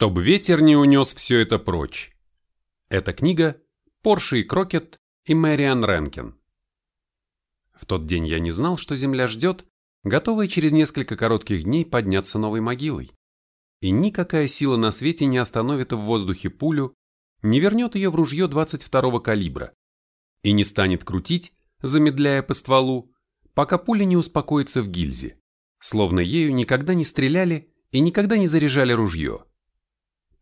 Чтобы ветер не унес все это прочь. Эта книга Порше и Крокет и Мэриан Ренкен. В тот день я не знал, что Земля ждет, готовая через несколько коротких дней подняться новой могилой. И никакая сила на свете не остановит в воздухе пулю, не вернет ее в ружье 22-го калибра и не станет крутить, замедляя по стволу, пока пуля не успокоится в гильзе, словно ею никогда не стреляли и никогда не заряжали ружье.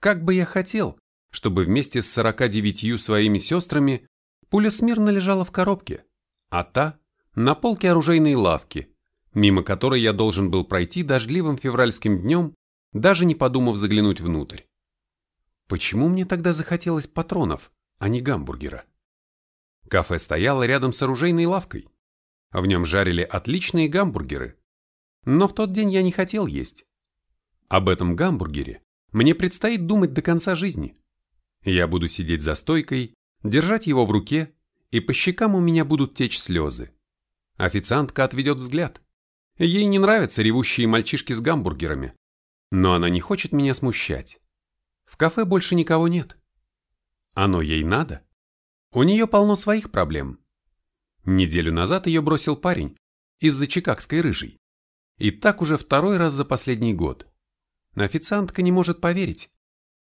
Как бы я хотел, чтобы вместе с 49 своими сестрами пуля смирно лежала в коробке, а та – на полке оружейной лавки, мимо которой я должен был пройти дождливым февральским днем, даже не подумав заглянуть внутрь. Почему мне тогда захотелось патронов, а не гамбургера? Кафе стояло рядом с оружейной лавкой. В нем жарили отличные гамбургеры. Но в тот день я не хотел есть. Об этом гамбургере мне предстоит думать до конца жизни. Я буду сидеть за стойкой, держать его в руке, и по щекам у меня будут течь слезы. Официантка отведет взгляд. Ей не нравятся ревущие мальчишки с гамбургерами. Но она не хочет меня смущать. В кафе больше никого нет. Оно ей надо. У нее полно своих проблем. Неделю назад ее бросил парень из-за чикагской рыжей. И так уже второй раз за последний год. Официантка не может поверить.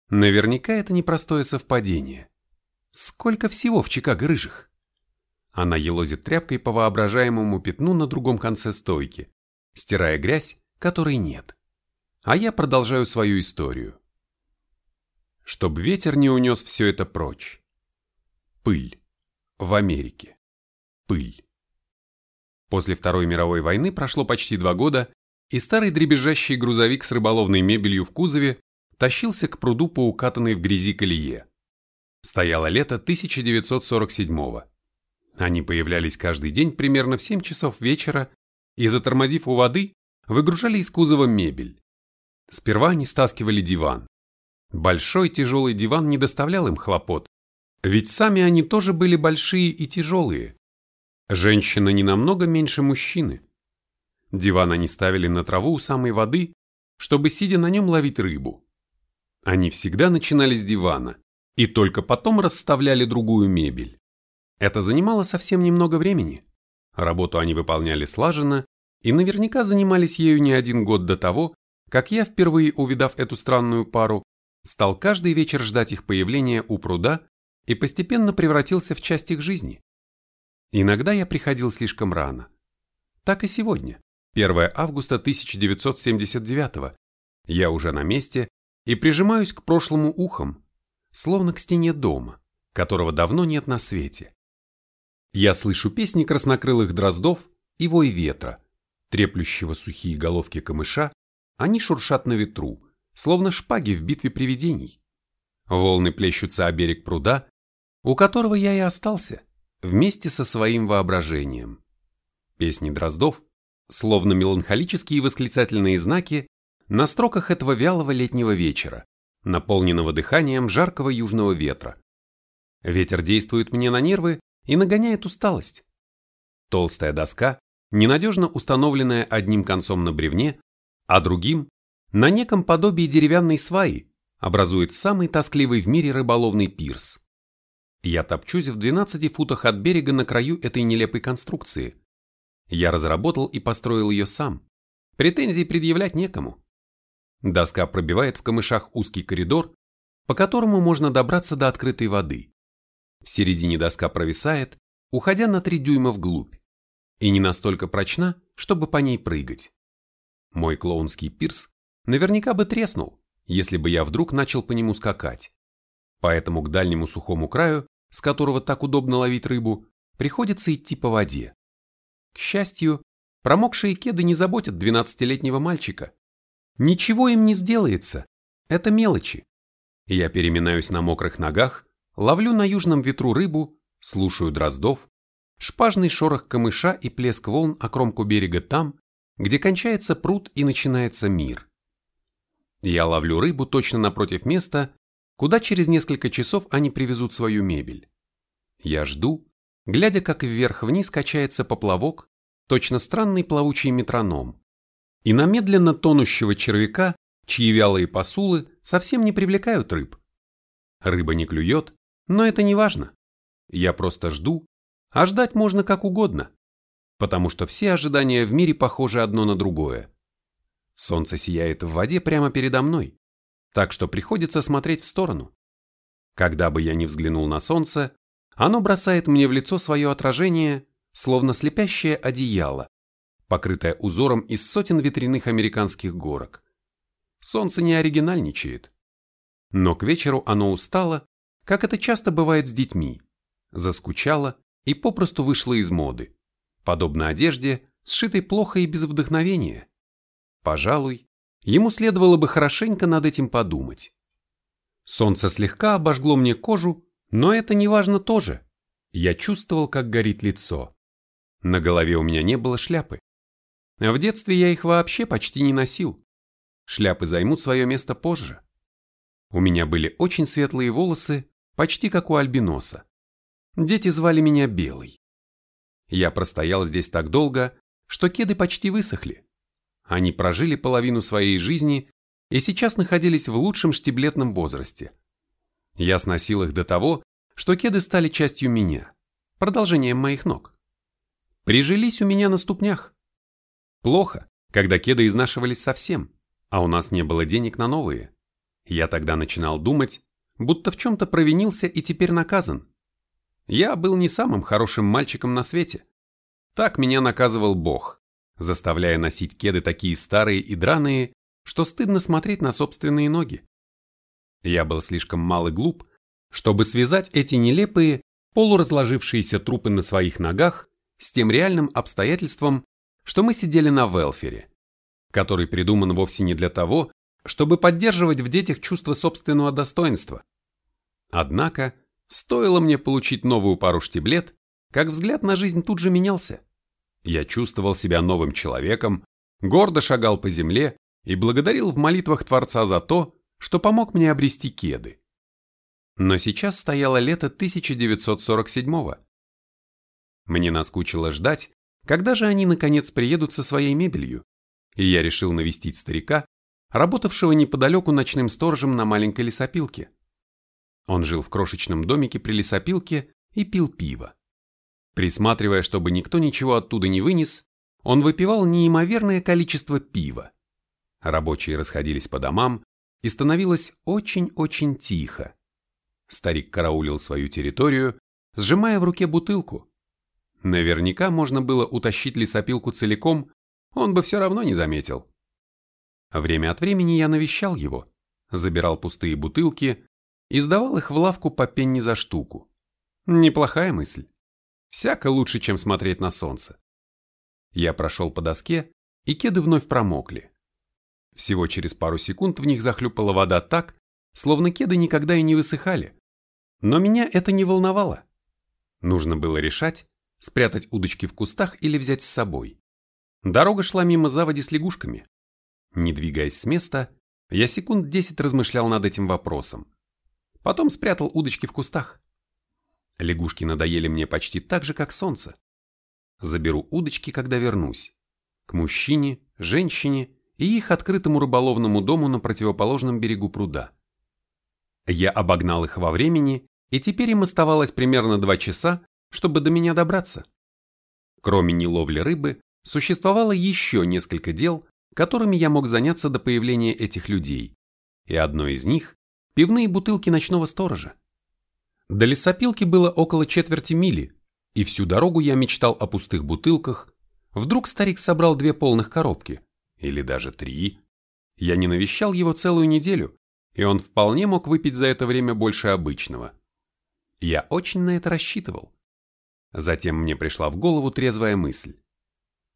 Наверняка это непростое совпадение. Сколько всего в Чикаго рыжих? Она елозит тряпкой по воображаемому пятну на другом конце стойки, стирая грязь, которой нет. А я продолжаю свою историю. Чтоб ветер не унес все это прочь. Пыль. В Америке. Пыль. После Второй мировой войны прошло почти два года, и старый дребезжащий грузовик с рыболовной мебелью в кузове тащился к пруду по укатанной в грязи колее. Стояло лето 1947-го. Они появлялись каждый день примерно в 7 часов вечера и, затормозив у воды, выгружали из кузова мебель. Сперва они стаскивали диван. Большой тяжелый диван не доставлял им хлопот, ведь сами они тоже были большие и тяжелые. Женщина не намного меньше мужчины. Диван они ставили на траву у самой воды, чтобы, сидя на нем, ловить рыбу. Они всегда начинали с дивана и только потом расставляли другую мебель. Это занимало совсем немного времени. Работу они выполняли слаженно и наверняка занимались ею не один год до того, как я, впервые увидав эту странную пару, стал каждый вечер ждать их появления у пруда и постепенно превратился в часть их жизни. Иногда я приходил слишком рано. Так и сегодня. 1 августа 1979 Я уже на месте и прижимаюсь к прошлому ухом, словно к стене дома, которого давно нет на свете. Я слышу песни краснокрылых дроздов и вой ветра, треплющего сухие головки камыша, они шуршат на ветру, словно шпаги в битве привидений. Волны плещутся о берег пруда, у которого я и остался, вместе со своим воображением. Песни дроздов словно меланхолические восклицательные знаки на строках этого вялого летнего вечера, наполненного дыханием жаркого южного ветра. Ветер действует мне на нервы и нагоняет усталость. Толстая доска, ненадежно установленная одним концом на бревне, а другим на неком подобии деревянной сваи, образует самый тоскливый в мире рыболовный пирс. Я топчусь в 12 футах от берега на краю этой нелепой конструкции, я разработал и построил ее сам. Претензий предъявлять некому. Доска пробивает в камышах узкий коридор, по которому можно добраться до открытой воды. В середине доска провисает, уходя на три дюйма вглубь, и не настолько прочна, чтобы по ней прыгать. Мой клоунский пирс наверняка бы треснул, если бы я вдруг начал по нему скакать. Поэтому к дальнему сухому краю, с которого так удобно ловить рыбу, приходится идти по воде. К счастью, промокшие кеды не заботят 12-летнего мальчика. Ничего им не сделается. Это мелочи. Я переминаюсь на мокрых ногах, ловлю на южном ветру рыбу, слушаю дроздов, шпажный шорох камыша и плеск волн о кромку берега там, где кончается пруд и начинается мир. Я ловлю рыбу точно напротив места, куда через несколько часов они привезут свою мебель. Я жду, глядя, как вверх-вниз качается поплавок, точно странный плавучий метроном, и на медленно тонущего червяка, чьи вялые посулы совсем не привлекают рыб. Рыба не клюет, но это не важно. Я просто жду, а ждать можно как угодно, потому что все ожидания в мире похожи одно на другое. Солнце сияет в воде прямо передо мной, так что приходится смотреть в сторону. Когда бы я ни взглянул на солнце, оно бросает мне в лицо свое отражение, словно слепящее одеяло, покрытое узором из сотен ветряных американских горок. Солнце не оригинальничает. Но к вечеру оно устало, как это часто бывает с детьми, заскучало и попросту вышло из моды, подобно одежде, сшитой плохо и без вдохновения. Пожалуй, ему следовало бы хорошенько над этим подумать. Солнце слегка обожгло мне кожу, но это не важно тоже. Я чувствовал, как горит лицо. На голове у меня не было шляпы. В детстве я их вообще почти не носил. Шляпы займут свое место позже. У меня были очень светлые волосы, почти как у альбиноса. Дети звали меня Белый. Я простоял здесь так долго, что кеды почти высохли. Они прожили половину своей жизни и сейчас находились в лучшем штиблетном возрасте. Я сносил их до того, что кеды стали частью меня, продолжением моих ног. Прижились у меня на ступнях. Плохо, когда кеды изнашивались совсем, а у нас не было денег на новые. Я тогда начинал думать, будто в чем-то провинился и теперь наказан. Я был не самым хорошим мальчиком на свете. Так меня наказывал Бог, заставляя носить кеды такие старые и драные, что стыдно смотреть на собственные ноги. Я был слишком мал и глуп, чтобы связать эти нелепые, полуразложившиеся трупы на своих ногах с тем реальным обстоятельством, что мы сидели на велфере, который придуман вовсе не для того, чтобы поддерживать в детях чувство собственного достоинства. Однако, стоило мне получить новую пару штиблет, как взгляд на жизнь тут же менялся. Я чувствовал себя новым человеком, гордо шагал по земле и благодарил в молитвах Творца за то, что помог мне обрести кеды. Но сейчас стояло лето 1947-го. Мне наскучило ждать, когда же они наконец приедут со своей мебелью, и я решил навестить старика, работавшего неподалеку ночным сторожем на маленькой лесопилке. Он жил в крошечном домике при лесопилке и пил пиво. Присматривая, чтобы никто ничего оттуда не вынес, он выпивал неимоверное количество пива. Рабочие расходились по домам, и становилось очень-очень тихо. Старик караулил свою территорию, сжимая в руке бутылку. Наверняка можно было утащить лесопилку целиком, он бы все равно не заметил. Время от времени я навещал его, забирал пустые бутылки и сдавал их в лавку по пенни за штуку. Неплохая мысль. Всяко лучше, чем смотреть на солнце. Я прошел по доске, и кеды вновь промокли. Всего через пару секунд в них захлюпала вода так, словно кеды никогда и не высыхали. Но меня это не волновало. Нужно было решать, спрятать удочки в кустах или взять с собой. Дорога шла мимо заводи с лягушками. Не двигаясь с места, я секунд десять размышлял над этим вопросом. Потом спрятал удочки в кустах. Лягушки надоели мне почти так же, как солнце. Заберу удочки, когда вернусь. К мужчине, женщине и их открытому рыболовному дому на противоположном берегу пруда. Я обогнал их во времени, и теперь им оставалось примерно два часа, чтобы до меня добраться. Кроме неловли рыбы, существовало еще несколько дел, которыми я мог заняться до появления этих людей, и одно из них – пивные бутылки ночного сторожа. До лесопилки было около четверти мили, и всю дорогу я мечтал о пустых бутылках. Вдруг старик собрал две полных коробки – или даже три. Я не навещал его целую неделю, и он вполне мог выпить за это время больше обычного. Я очень на это рассчитывал. Затем мне пришла в голову трезвая мысль.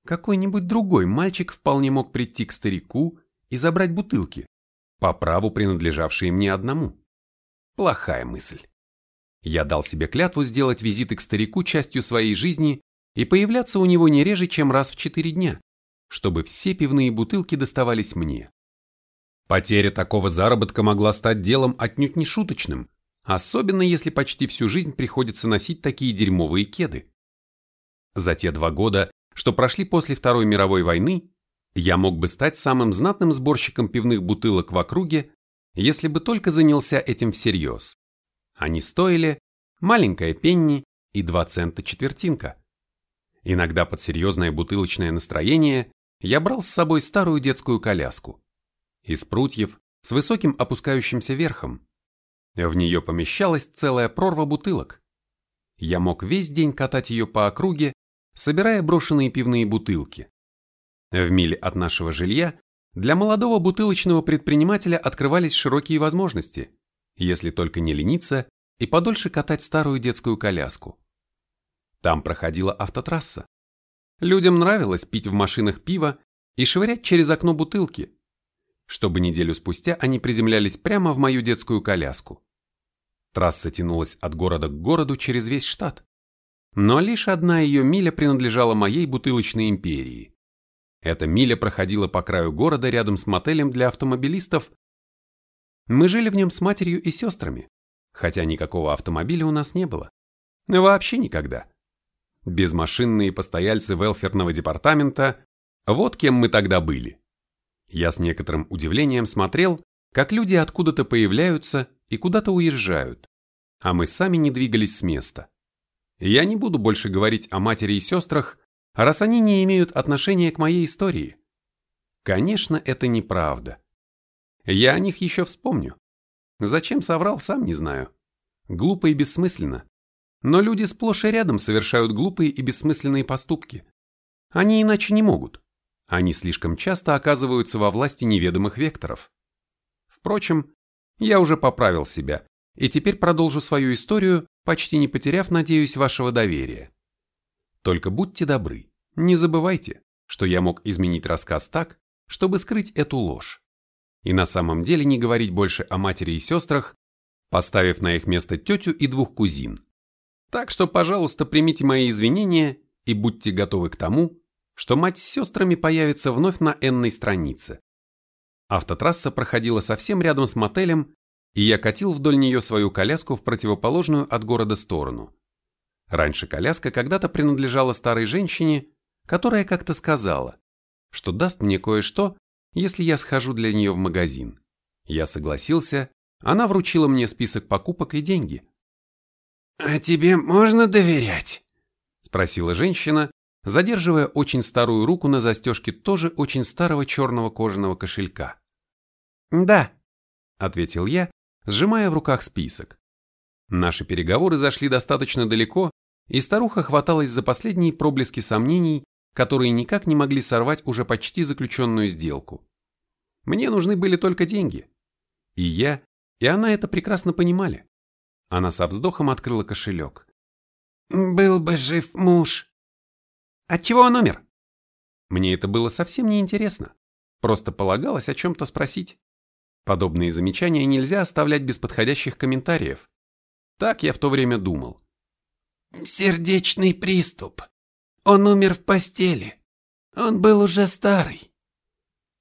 Какой-нибудь другой мальчик вполне мог прийти к старику и забрать бутылки, по праву принадлежавшие мне одному. Плохая мысль. Я дал себе клятву сделать визиты к старику частью своей жизни и появляться у него не реже, чем раз в четыре дня чтобы все пивные бутылки доставались мне. Потеря такого заработка могла стать делом отнюдь не шуточным, особенно если почти всю жизнь приходится носить такие дерьмовые кеды. За те два года, что прошли после Второй мировой войны, я мог бы стать самым знатным сборщиком пивных бутылок в округе, если бы только занялся этим всерьез. Они стоили маленькая пенни и 2 цента четвертинка. Иногда под серьезное бутылочное настроение я брал с собой старую детскую коляску. Из прутьев с высоким опускающимся верхом. В нее помещалась целая прорва бутылок. Я мог весь день катать ее по округе, собирая брошенные пивные бутылки. В миле от нашего жилья для молодого бутылочного предпринимателя открывались широкие возможности, если только не лениться и подольше катать старую детскую коляску. Там проходила автотрасса. Людям нравилось пить в машинах пиво и швырять через окно бутылки, чтобы неделю спустя они приземлялись прямо в мою детскую коляску. Трасса тянулась от города к городу через весь штат. Но лишь одна ее миля принадлежала моей бутылочной империи. Эта миля проходила по краю города рядом с мотелем для автомобилистов. Мы жили в нем с матерью и сестрами, хотя никакого автомобиля у нас не было. Вообще никогда. Безмашинные постояльцы велферного департамента, вот кем мы тогда были. Я с некоторым удивлением смотрел, как люди откуда-то появляются и куда-то уезжают, а мы сами не двигались с места. Я не буду больше говорить о матери и сестрах, раз они не имеют отношения к моей истории. Конечно, это неправда. Я о них еще вспомню. Зачем соврал, сам не знаю. Глупо и бессмысленно. Но люди сплошь и рядом совершают глупые и бессмысленные поступки. Они иначе не могут. Они слишком часто оказываются во власти неведомых векторов. Впрочем, я уже поправил себя, и теперь продолжу свою историю, почти не потеряв, надеюсь, вашего доверия. Только будьте добры, не забывайте, что я мог изменить рассказ так, чтобы скрыть эту ложь. И на самом деле не говорить больше о матери и сестрах, поставив на их место тетю и двух кузин. Так что, пожалуйста, примите мои извинения и будьте готовы к тому, что мать с сестрами появится вновь на энной странице. Автотрасса проходила совсем рядом с мотелем, и я катил вдоль нее свою коляску в противоположную от города сторону. Раньше коляска когда-то принадлежала старой женщине, которая как-то сказала, что даст мне кое-что, если я схожу для нее в магазин. Я согласился, она вручила мне список покупок и деньги. «А тебе можно доверять?» – спросила женщина, задерживая очень старую руку на застежке тоже очень старого черного кожаного кошелька. «Да», – ответил я, сжимая в руках список. Наши переговоры зашли достаточно далеко, и старуха хваталась за последние проблески сомнений, которые никак не могли сорвать уже почти заключенную сделку. Мне нужны были только деньги. И я, и она это прекрасно понимали. Она со вздохом открыла кошелек. «Был бы жив муж». «Отчего он умер?» Мне это было совсем не интересно. Просто полагалось о чем-то спросить. Подобные замечания нельзя оставлять без подходящих комментариев. Так я в то время думал. Сердечный приступ. Он умер в постели. Он был уже старый.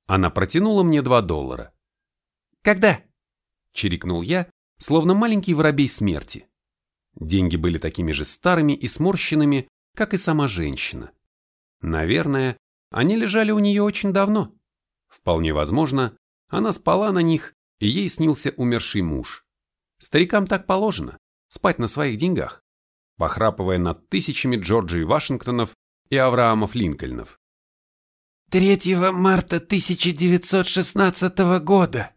Она протянула мне два доллара. «Когда?» – чирикнул я, словно маленький воробей смерти. Деньги были такими же старыми и сморщенными, как и сама женщина. Наверное, они лежали у нее очень давно. Вполне возможно, она спала на них, и ей снился умерший муж. Старикам так положено, спать на своих деньгах похрапывая над тысячами Джорджей Вашингтонов и Авраамов Линкольнов. 3 марта 1916 года.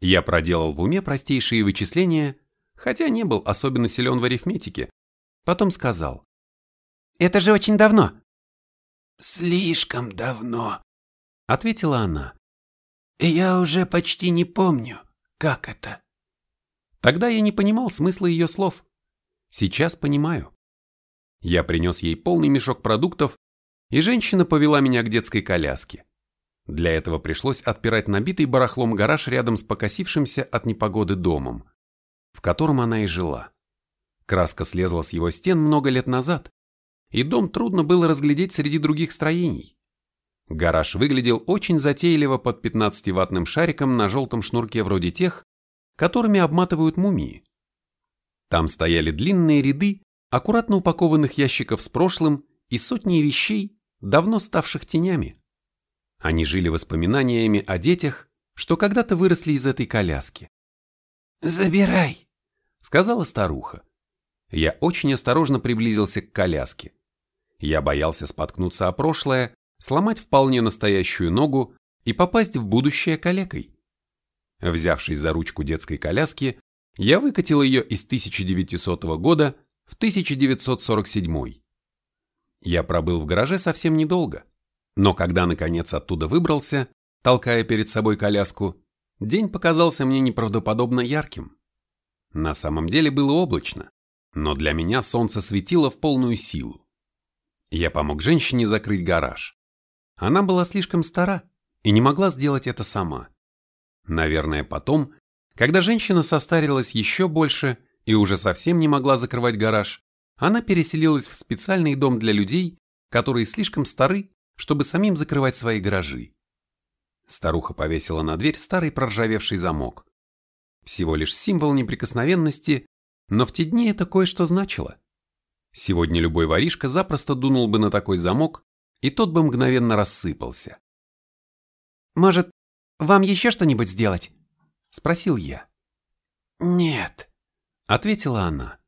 Я проделал в уме простейшие вычисления, хотя не был особенно силен в арифметике. Потом сказал. «Это же очень давно». «Слишком давно», — ответила она. «Я уже почти не помню, как это». Тогда я не понимал смысла ее слов. Сейчас понимаю. Я принес ей полный мешок продуктов, и женщина повела меня к детской коляске. Для этого пришлось отпирать набитый барахлом гараж рядом с покосившимся от непогоды домом, в котором она и жила. Краска слезла с его стен много лет назад, и дом трудно было разглядеть среди других строений. Гараж выглядел очень затейливо под 15-ваттным шариком на желтом шнурке вроде тех, которыми обматывают мумии. Там стояли длинные ряды аккуратно упакованных ящиков с прошлым и сотни вещей, давно ставших тенями. Они жили воспоминаниями о детях, что когда-то выросли из этой коляски. «Забирай», — сказала старуха. Я очень осторожно приблизился к коляске. Я боялся споткнуться о прошлое, сломать вполне настоящую ногу и попасть в будущее калекой. Взявшись за ручку детской коляски, я выкатил ее из 1900 года в 1947. Я пробыл в гараже совсем недолго, но когда наконец оттуда выбрался, толкая перед собой коляску, день показался мне неправдоподобно ярким. На самом деле было облачно, но для меня солнце светило в полную силу. Я помог женщине закрыть гараж. Она была слишком стара и не могла сделать это сама. Наверное, потом, когда женщина состарилась еще больше и уже совсем не могла закрывать гараж, она переселилась в специальный дом для людей, которые слишком стары, чтобы самим закрывать свои гаражи. Старуха повесила на дверь старый проржавевший замок. Всего лишь символ неприкосновенности, но в те дни это кое-что значило. Сегодня любой воришка запросто дунул бы на такой замок, и тот бы мгновенно рассыпался. «Может, вам еще что-нибудь сделать?» – спросил я. «Нет», – ответила она.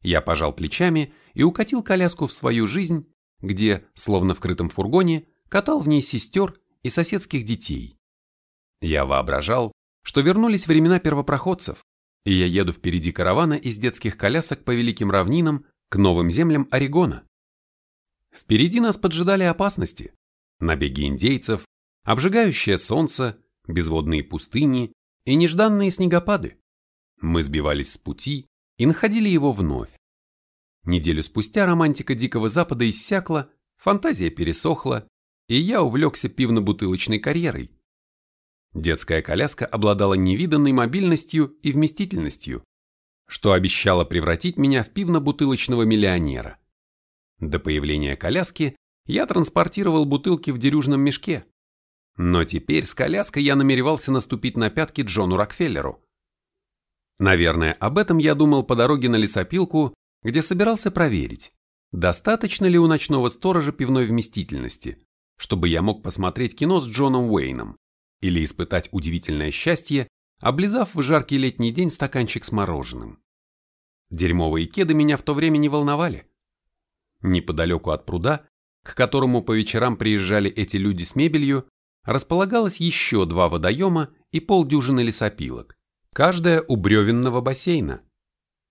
Я пожал плечами и укатил коляску в свою жизнь, где, словно в крытом фургоне, катал в ней сестер и соседских детей. Я воображал, что вернулись времена первопроходцев, и я еду впереди каравана из детских колясок по великим равнинам к новым землям Орегона. Впереди нас поджидали опасности, набеги индейцев, обжигающее солнце, безводные пустыни и нежданные снегопады. Мы сбивались с пути и находили его вновь. Неделю спустя романтика Дикого Запада иссякла, фантазия пересохла, и я увлекся пивно-бутылочной карьерой. Детская коляска обладала невиданной мобильностью и вместительностью, что обещало превратить меня в пивно-бутылочного миллионера. До появления коляски я транспортировал бутылки в дерюжном мешке, но теперь с коляской я намеревался наступить на пятки Джону Рокфеллеру. Наверное, об этом я думал по дороге на лесопилку, где собирался проверить, достаточно ли у ночного сторожа пивной вместительности, чтобы я мог посмотреть кино с Джоном Уэйном или испытать удивительное счастье, облизав в жаркий летний день стаканчик с мороженым. Дерьмовые кеды меня в то время не волновали. Неподалеку от пруда, к которому по вечерам приезжали эти люди с мебелью, располагалось еще два водоема и полдюжины лесопилок, каждая у бревенного бассейна.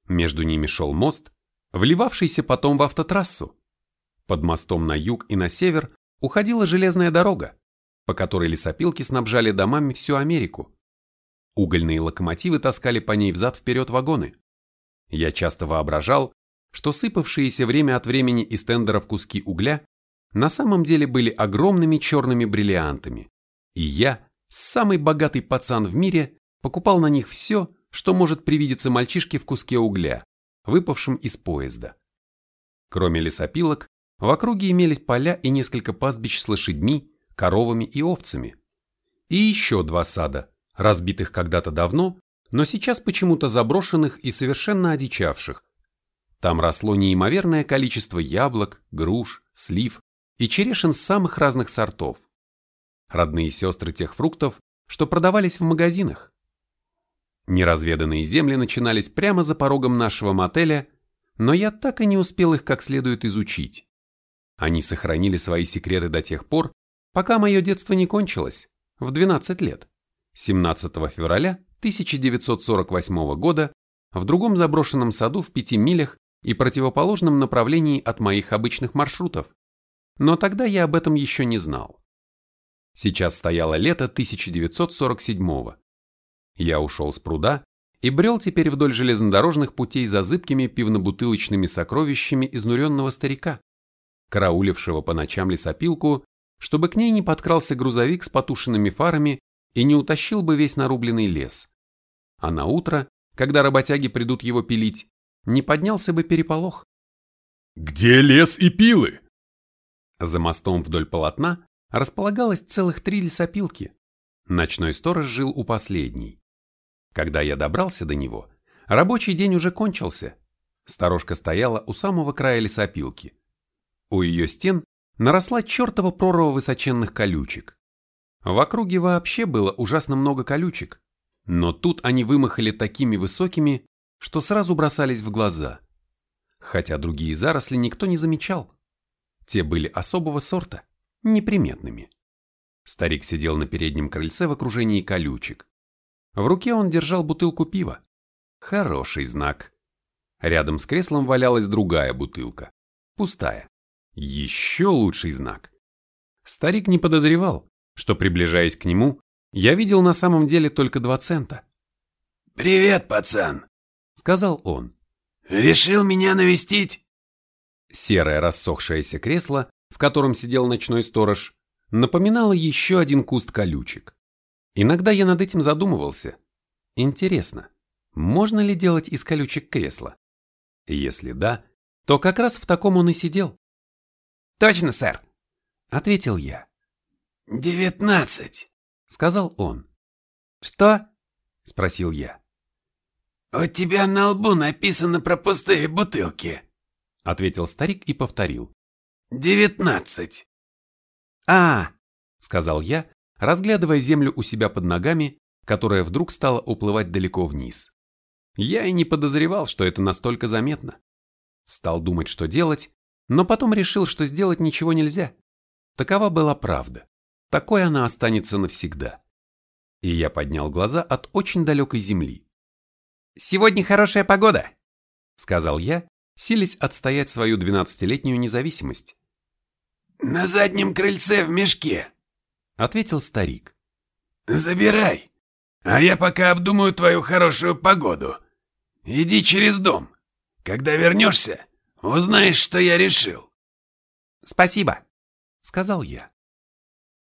Между ними шел мост, вливавшийся потом в автотрассу. Под мостом на юг и на север уходила железная дорога, по которой лесопилки снабжали домами всю Америку. Угольные локомотивы таскали по ней взад-вперед вагоны. Я часто воображал, что сыпавшиеся время от времени из тендеров куски угля на самом деле были огромными черными бриллиантами, и я, самый богатый пацан в мире, покупал на них все, что может привидеться мальчишке в куске угля, выпавшем из поезда. Кроме лесопилок, в округе имелись поля и несколько пастбищ с лошадьми, коровами и овцами. И еще два сада, разбитых когда-то давно, но сейчас почему-то заброшенных и совершенно одичавших. Там росло неимоверное количество яблок, груш, слив, и черешин самых разных сортов. Родные сестры тех фруктов, что продавались в магазинах. Неразведанные земли начинались прямо за порогом нашего мотеля, но я так и не успел их как следует изучить. Они сохранили свои секреты до тех пор, пока мое детство не кончилось, в 12 лет, 17 февраля 1948 года, в другом заброшенном саду в пяти милях и противоположном направлении от моих обычных маршрутов но тогда я об этом еще не знал. Сейчас стояло лето 1947-го. Я ушел с пруда и брел теперь вдоль железнодорожных путей за зыбкими пивно-бутылочными сокровищами изнуренного старика, караулившего по ночам лесопилку, чтобы к ней не подкрался грузовик с потушенными фарами и не утащил бы весь нарубленный лес. А на утро, когда работяги придут его пилить, не поднялся бы переполох. «Где лес и пилы?» За мостом вдоль полотна располагалось целых три лесопилки. Ночной сторож жил у последней. Когда я добрался до него, рабочий день уже кончился. Сторожка стояла у самого края лесопилки. У ее стен наросла чертова прорва высоченных колючек. В округе вообще было ужасно много колючек, но тут они вымахали такими высокими, что сразу бросались в глаза. Хотя другие заросли никто не замечал. Те были особого сорта, неприметными. Старик сидел на переднем крыльце в окружении колючек. В руке он держал бутылку пива. Хороший знак. Рядом с креслом валялась другая бутылка. Пустая. Еще лучший знак. Старик не подозревал, что, приближаясь к нему, я видел на самом деле только два цента. «Привет, пацан», — сказал он. «Решил меня навестить?» Серое рассохшееся кресло, в котором сидел ночной сторож, напоминало еще один куст колючек. Иногда я над этим задумывался. Интересно, можно ли делать из колючек кресло? Если да, то как раз в таком он и сидел. «Точно, сэр», — ответил я. «Девятнадцать», — сказал он. «Что?» — спросил я. «У тебя на лбу написано про пустые бутылки», — ответил старик и повторил. «Девятнадцать». «А!» — сказал я, разглядывая землю у себя под ногами, которая вдруг стала уплывать далеко вниз. Я и не подозревал, что это настолько заметно. Стал думать, что делать, но потом решил, что сделать ничего нельзя. Такова была правда. Такой она останется навсегда. И я поднял глаза от очень далекой земли. «Сегодня хорошая погода», — сказал я, силясь отстоять свою двенадцатилетнюю независимость. «На заднем крыльце в мешке», — ответил старик. «Забирай, а я пока обдумаю твою хорошую погоду. Иди через дом. Когда вернешься, узнаешь, что я решил». «Спасибо», — сказал я.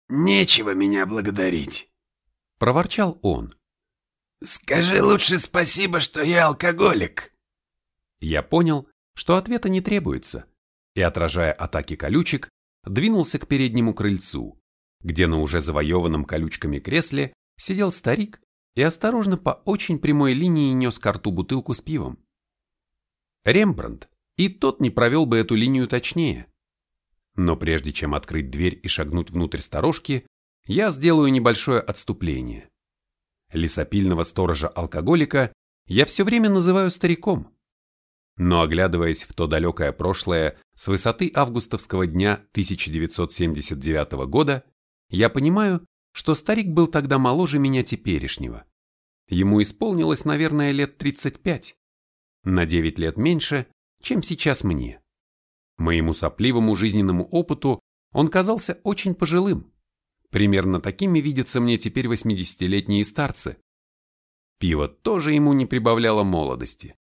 «Нечего меня благодарить», — проворчал он. «Скажи лучше спасибо, что я алкоголик». Я понял, что ответа не требуется, и, отражая атаки колючек, двинулся к переднему крыльцу, где на уже завоеванном колючками кресле сидел старик и осторожно по очень прямой линии нес к рту бутылку с пивом. Рембрандт и тот не провел бы эту линию точнее, но прежде чем открыть дверь и шагнуть внутрь сторожки, я сделаю небольшое отступление. Лесопильного сторожа-алкоголика я все время называю стариком. Но оглядываясь в то далекое прошлое с высоты августовского дня 1979 года, я понимаю, что старик был тогда моложе меня теперешнего. Ему исполнилось, наверное, лет 35, на 9 лет меньше, чем сейчас мне. Моему сопливому жизненному опыту он казался очень пожилым. Примерно такими видятся мне теперь 80-летние старцы. Пиво тоже ему не прибавляло молодости.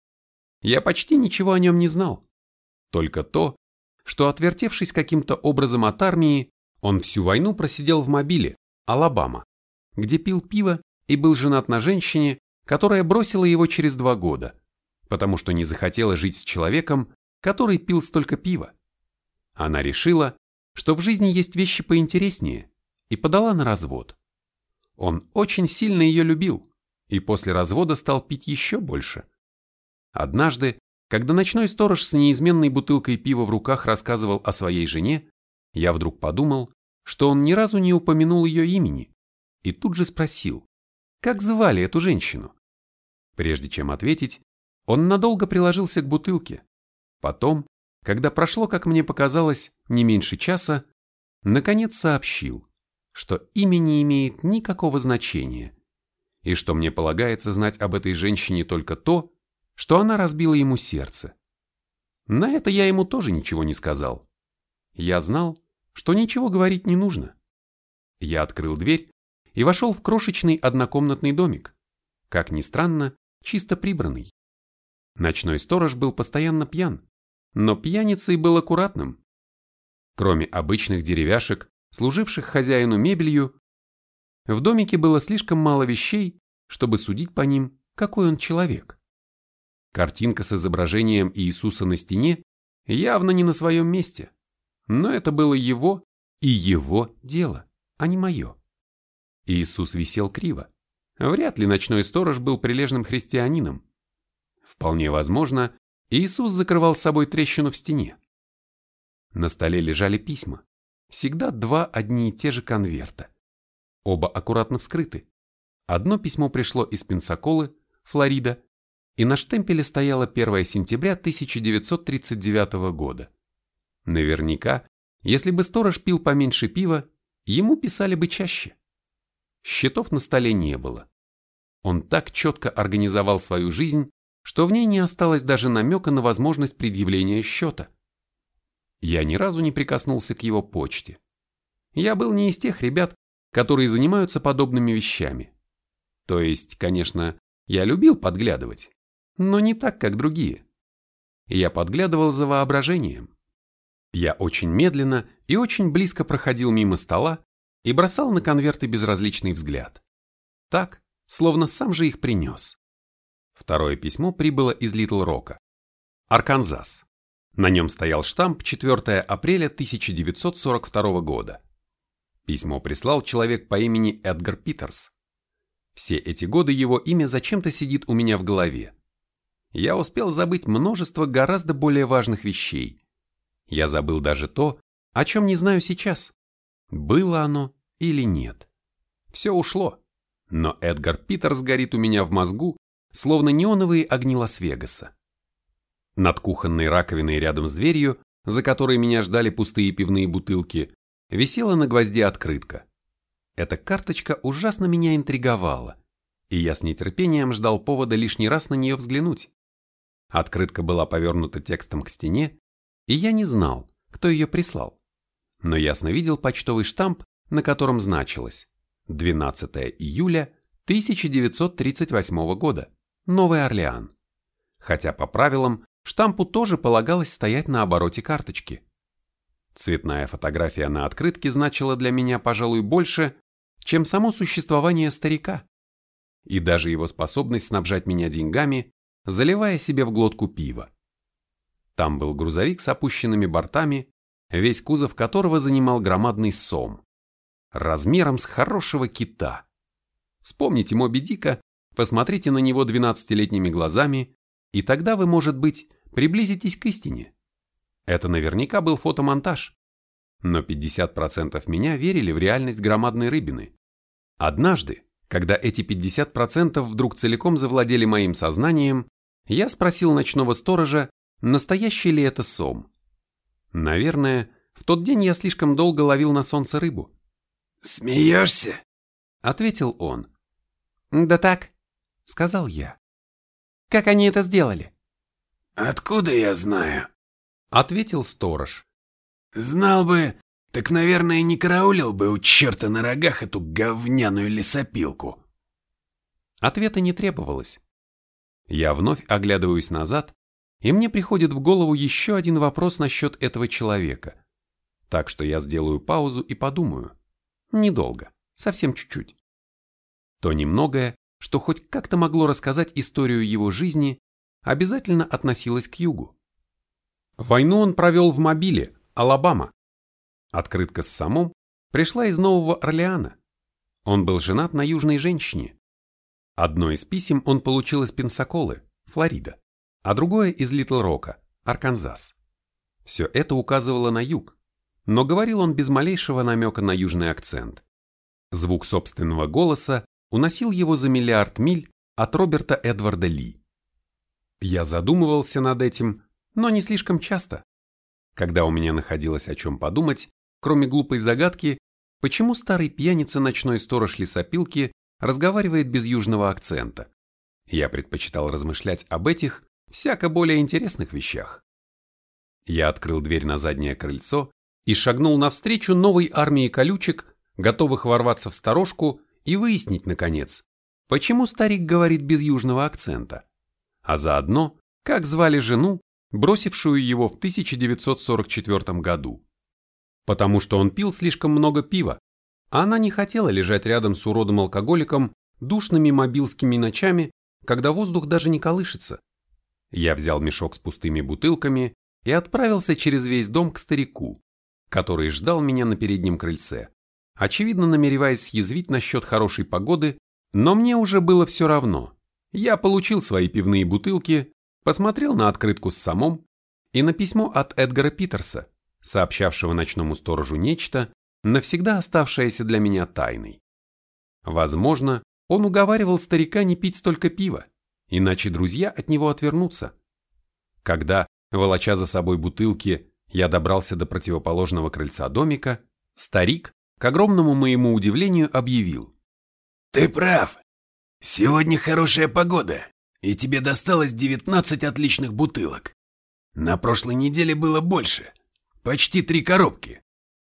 Я почти ничего о нем не знал. Только то, что, отвертевшись каким-то образом от армии, он всю войну просидел в мобиле, Алабама, где пил пиво и был женат на женщине, которая бросила его через два года, потому что не захотела жить с человеком, который пил столько пива. Она решила, что в жизни есть вещи поинтереснее, и подала на развод. Он очень сильно ее любил, и после развода стал пить еще больше. Однажды, когда ночной сторож с неизменной бутылкой пива в руках рассказывал о своей жене, я вдруг подумал, что он ни разу не упомянул ее имени, и тут же спросил, как звали эту женщину. Прежде чем ответить, он надолго приложился к бутылке, Потом, когда прошло, как мне показалось, не меньше часа, наконец сообщил, что имя не имеет никакого значения, и что мне полагается знать об этой женщине только то, что она разбила ему сердце. На это я ему тоже ничего не сказал. Я знал, что ничего говорить не нужно. Я открыл дверь и вошел в крошечный однокомнатный домик, как ни странно, чисто прибранный. Ночной сторож был постоянно пьян, но пьяницей был аккуратным. Кроме обычных деревяшек, служивших хозяину мебелью, в домике было слишком мало вещей, чтобы судить по ним, какой он человек. Картинка с изображением Иисуса на стене явно не на своем месте, но это было его и его дело, а не мое. Иисус висел криво. Вряд ли ночной сторож был прилежным христианином. Вполне возможно, Иисус закрывал с собой трещину в стене. На столе лежали письма. Всегда два одни и те же конверта. Оба аккуратно вскрыты. Одно письмо пришло из Пенсаколы, Флорида, и на штемпеле стояло 1 сентября 1939 года. Наверняка, если бы сторож пил поменьше пива, ему писали бы чаще. Счетов на столе не было. Он так четко организовал свою жизнь, что в ней не осталось даже намека на возможность предъявления счета. Я ни разу не прикоснулся к его почте. Я был не из тех ребят, которые занимаются подобными вещами. То есть, конечно, я любил подглядывать, но не так, как другие. Я подглядывал за воображением. Я очень медленно и очень близко проходил мимо стола и бросал на конверты безразличный взгляд. Так, словно сам же их принес. Второе письмо прибыло из Литл Рока. Арканзас. На нем стоял штамп 4 апреля 1942 года. Письмо прислал человек по имени Эдгар Питерс. Все эти годы его имя зачем-то сидит у меня в голове. Я успел забыть множество гораздо более важных вещей. Я забыл даже то, о чем не знаю сейчас. Было оно или нет. Все ушло. Но Эдгар Питерс горит у меня в мозгу, словно неоновые огни Лас-Вегаса. Над кухонной раковиной рядом с дверью, за которой меня ждали пустые пивные бутылки, висела на гвозде открытка. Эта карточка ужасно меня интриговала, и я с нетерпением ждал повода лишний раз на нее взглянуть. Открытка была повернута текстом к стене, и я не знал, кто ее прислал. Но ясно видел почтовый штамп, на котором значилось 12 июля 1938 года, Новый Орлеан. Хотя по правилам Штампу тоже полагалось стоять на обороте карточки. Цветная фотография на открытке значила для меня, пожалуй, больше, чем само существование старика. И даже его способность снабжать меня деньгами, заливая себе в глотку пива. Там был грузовик с опущенными бортами, весь кузов которого занимал громадный сом, размером с хорошего кита. Вспомните Моби Дика, посмотрите на него 12-летними глазами, и тогда вы, может быть, приблизитесь к истине. Это наверняка был фотомонтаж. Но 50% меня верили в реальность громадной рыбины. Однажды, когда эти 50% вдруг целиком завладели моим сознанием, я спросил ночного сторожа, настоящий ли это сом. Наверное, в тот день я слишком долго ловил на солнце рыбу. «Смеешься?» — ответил он. «Да так», — сказал я. «Как они это сделали?» «Откуда я знаю?» — ответил сторож. «Знал бы, так, наверное, не караулил бы у черта на рогах эту говняную лесопилку». Ответа не требовалось. Я вновь оглядываюсь назад, и мне приходит в голову еще один вопрос насчет этого человека. Так что я сделаю паузу и подумаю. Недолго, совсем чуть-чуть. То немногое, что хоть как-то могло рассказать историю его жизни, обязательно относилась к югу. Войну он провел в Мобиле, Алабама. Открытка с самом пришла из Нового Орлеана. Он был женат на южной женщине. Одно из писем он получил из Пенсаколы, Флорида, а другое из Литл-Рока, Арканзас. Все это указывало на юг, но говорил он без малейшего намека на южный акцент. Звук собственного голоса уносил его за миллиард миль от Роберта Эдварда Ли. Я задумывался над этим, но не слишком часто. Когда у меня находилось о чем подумать, кроме глупой загадки, почему старый пьяница ночной сторож лесопилки разговаривает без южного акцента. Я предпочитал размышлять об этих, всяко более интересных вещах. Я открыл дверь на заднее крыльцо и шагнул навстречу новой армии колючек, готовых ворваться в сторожку и выяснить, наконец, почему старик говорит без южного акцента а заодно, как звали жену, бросившую его в 1944 году. Потому что он пил слишком много пива, а она не хотела лежать рядом с уродом-алкоголиком душными мобилскими ночами, когда воздух даже не колышется. Я взял мешок с пустыми бутылками и отправился через весь дом к старику, который ждал меня на переднем крыльце, очевидно намереваясь съязвить насчет хорошей погоды, но мне уже было все равно – я получил свои пивные бутылки, посмотрел на открытку с самом и на письмо от Эдгара Питерса, сообщавшего ночному сторожу нечто, навсегда оставшееся для меня тайной. Возможно, он уговаривал старика не пить столько пива, иначе друзья от него отвернутся. Когда, волоча за собой бутылки, я добрался до противоположного крыльца домика, старик, к огромному моему удивлению, объявил. «Ты прав. Сегодня хорошая погода, и тебе досталось 19 отличных бутылок. На прошлой неделе было больше. Почти три коробки.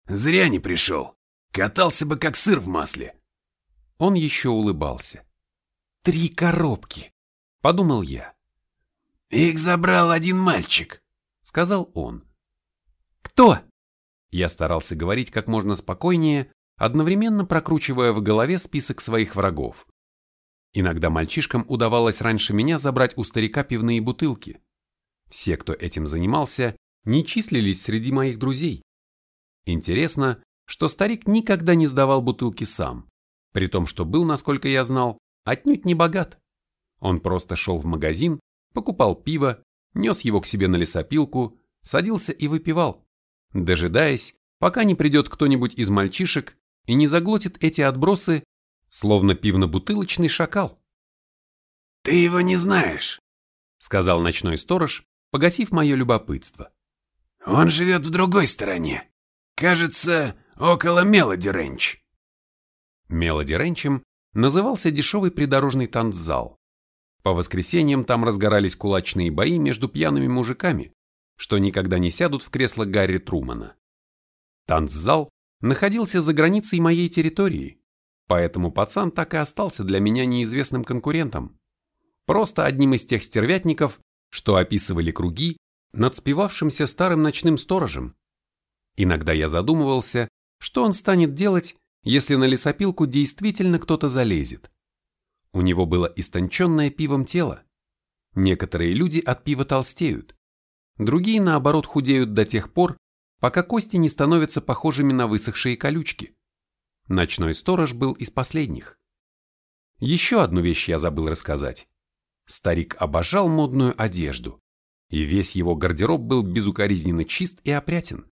Зря не пришел. Катался бы как сыр в масле. Он еще улыбался. «Три коробки!» — подумал я. «Их забрал один мальчик», — сказал он. «Кто?» Я старался говорить как можно спокойнее, одновременно прокручивая в голове список своих врагов. Иногда мальчишкам удавалось раньше меня забрать у старика пивные бутылки. Все, кто этим занимался, не числились среди моих друзей. Интересно, что старик никогда не сдавал бутылки сам, при том, что был, насколько я знал, отнюдь не богат. Он просто шел в магазин, покупал пиво, нес его к себе на лесопилку, садился и выпивал, дожидаясь, пока не придет кто-нибудь из мальчишек и не заглотит эти отбросы, словно пивно-бутылочный шакал. «Ты его не знаешь», — сказал ночной сторож, погасив мое любопытство. «Он живет в другой стороне. Кажется, около Мелоди Рэнч». Мелоди Рэнчем назывался дешевый придорожный танцзал. По воскресеньям там разгорались кулачные бои между пьяными мужиками, что никогда не сядут в кресло Гарри Трумана. Танцзал находился за границей моей территории, поэтому пацан так и остался для меня неизвестным конкурентом. Просто одним из тех стервятников, что описывали круги над спивавшимся старым ночным сторожем, Иногда я задумывался, что он станет делать, если на лесопилку действительно кто-то залезет. У него было истонченное пивом тело. Некоторые люди от пива толстеют, другие, наоборот, худеют до тех пор, пока кости не становятся похожими на высохшие колючки. Ночной сторож был из последних. Еще одну вещь я забыл рассказать. Старик обожал модную одежду, и весь его гардероб был безукоризненно чист и опрятен.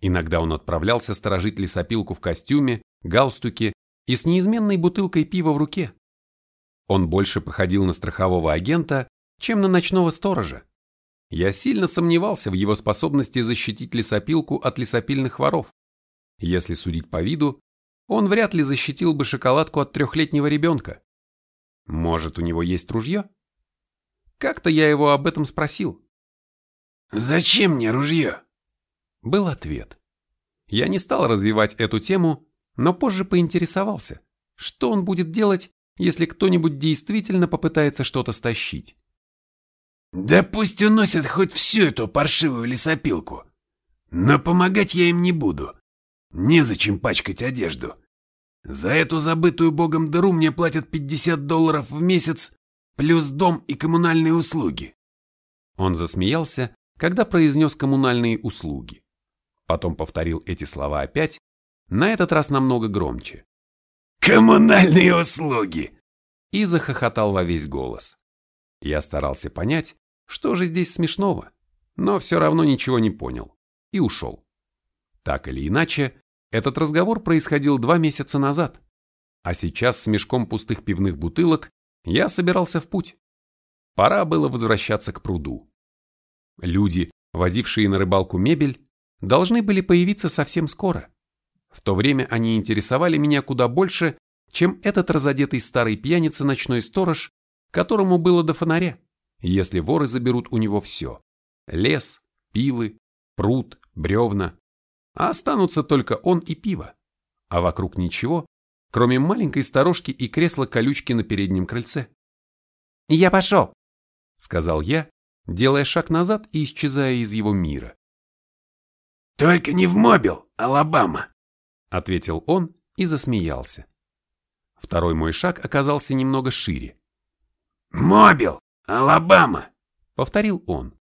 Иногда он отправлялся сторожить лесопилку в костюме, галстуке и с неизменной бутылкой пива в руке. Он больше походил на страхового агента, чем на ночного сторожа. Я сильно сомневался в его способности защитить лесопилку от лесопильных воров. Если судить по виду, он вряд ли защитил бы шоколадку от трехлетнего ребенка. Может, у него есть ружье? Как-то я его об этом спросил. «Зачем мне ружье?» был ответ. Я не стал развивать эту тему, но позже поинтересовался, что он будет делать, если кто-нибудь действительно попытается что-то стащить. «Да пусть уносят хоть всю эту паршивую лесопилку. Но помогать я им не буду. Незачем пачкать одежду. За эту забытую богом дыру мне платят 50 долларов в месяц, плюс дом и коммунальные услуги». Он засмеялся, когда произнес коммунальные услуги. Потом повторил эти слова опять, на этот раз намного громче. «Коммунальные услуги!» И захохотал во весь голос. Я старался понять, что же здесь смешного, но все равно ничего не понял и ушел. Так или иначе, этот разговор происходил два месяца назад, а сейчас с мешком пустых пивных бутылок я собирался в путь. Пора было возвращаться к пруду. Люди, возившие на рыбалку мебель, должны были появиться совсем скоро. В то время они интересовали меня куда больше, чем этот разодетый старый пьяница ночной сторож, которому было до фонаря, если воры заберут у него все – лес, пилы, пруд, бревна. А останутся только он и пиво. А вокруг ничего, кроме маленькой сторожки и кресла-качалки на переднем крыльце. «Я пошел», – сказал я, делая шаг назад и исчезая из его мира. «Только не в Мобил, Алабама», — ответил он и засмеялся. Второй мой шаг оказался немного шире. «Мобил, Алабама», — повторил он.